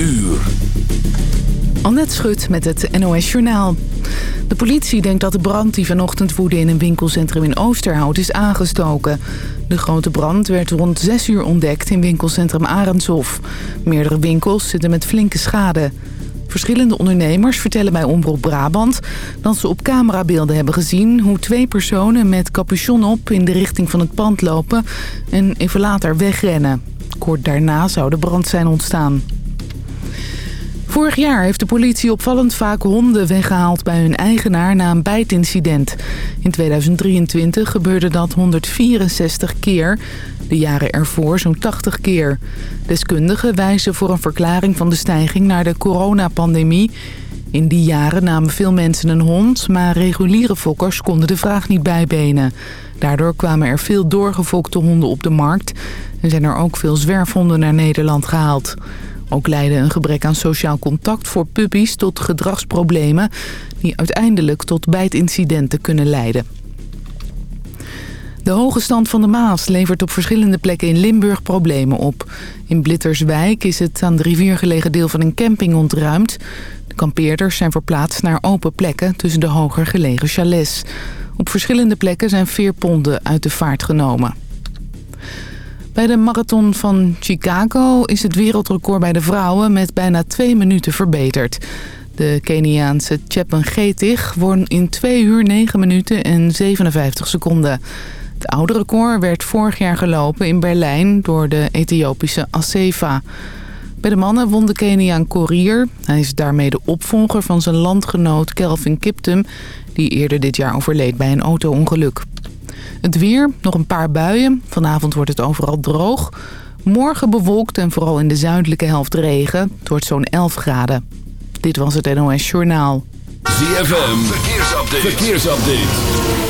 uur. Annette Schut met het NOS Journaal. De politie denkt dat de brand die vanochtend woedde in een winkelcentrum in Oosterhout is aangestoken. De grote brand werd rond 6 uur ontdekt in winkelcentrum Arendshof. Meerdere winkels zitten met flinke schade. Verschillende ondernemers vertellen bij Omroep Brabant... dat ze op camerabeelden hebben gezien hoe twee personen met capuchon op... in de richting van het pand lopen en even later wegrennen. Kort daarna zou de brand zijn ontstaan. Vorig jaar heeft de politie opvallend vaak honden weggehaald bij hun eigenaar na een bijtincident. In 2023 gebeurde dat 164 keer, de jaren ervoor zo'n 80 keer. Deskundigen wijzen voor een verklaring van de stijging naar de coronapandemie. In die jaren namen veel mensen een hond, maar reguliere fokkers konden de vraag niet bijbenen. Daardoor kwamen er veel doorgefokte honden op de markt en zijn er ook veel zwerfhonden naar Nederland gehaald. Ook leidde een gebrek aan sociaal contact voor puppies tot gedragsproblemen... die uiteindelijk tot bijtincidenten kunnen leiden. De hoge stand van de Maas levert op verschillende plekken in Limburg problemen op. In Blitterswijk is het aan de rivier gelegen deel van een camping ontruimd. De kampeerders zijn verplaatst naar open plekken tussen de hoger gelegen chalets. Op verschillende plekken zijn veerponden uit de vaart genomen. Bij de marathon van Chicago is het wereldrecord bij de vrouwen met bijna twee minuten verbeterd. De Keniaanse Chepin Getig won in 2 uur 9 minuten en 57 seconden. Het oude record werd vorig jaar gelopen in Berlijn door de Ethiopische Assefa. Bij de mannen won de Keniaan Koerier. Hij is daarmee de opvolger van zijn landgenoot Kelvin Kiptum... die eerder dit jaar overleed bij een auto-ongeluk. Het weer, nog een paar buien. Vanavond wordt het overal droog. Morgen bewolkt en vooral in de zuidelijke helft regen. Het wordt zo'n 11 graden. Dit was het NOS Journaal. ZFM, verkeersupdate. verkeersupdate.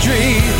street.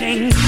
History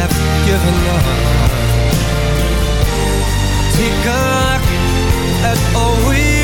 have given up. Take a look at all we've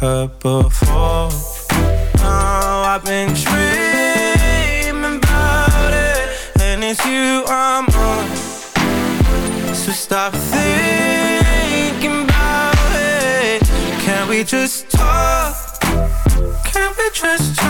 Heard before. Oh, I've been dreaming about it, and it's you I'm on. So stop thinking about it. Can we just talk? Can we just talk?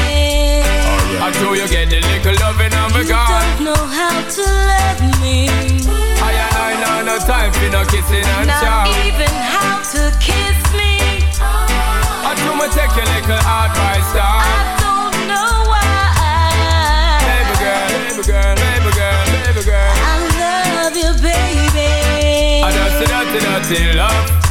I know you get the little loving of a You don't know how to love me. I and I know no time for no kissing and Not chow. even how to kiss me. I do me take your little advice, I dog. don't know why. Baby girl, baby girl, baby girl, baby girl. I love you, baby. I just see dirty, dirty love.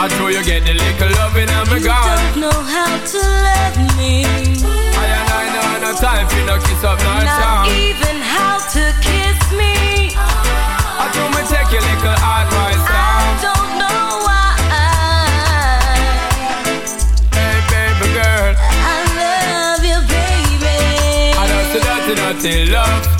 I know you get the little loving and me You don't know how to love me. I and I know no time for no kiss up, no Not charm. even how to kiss me. I do me take your little advice I down. don't know why. Hey, baby girl. I love you, baby. I don't see dirty, dirty love.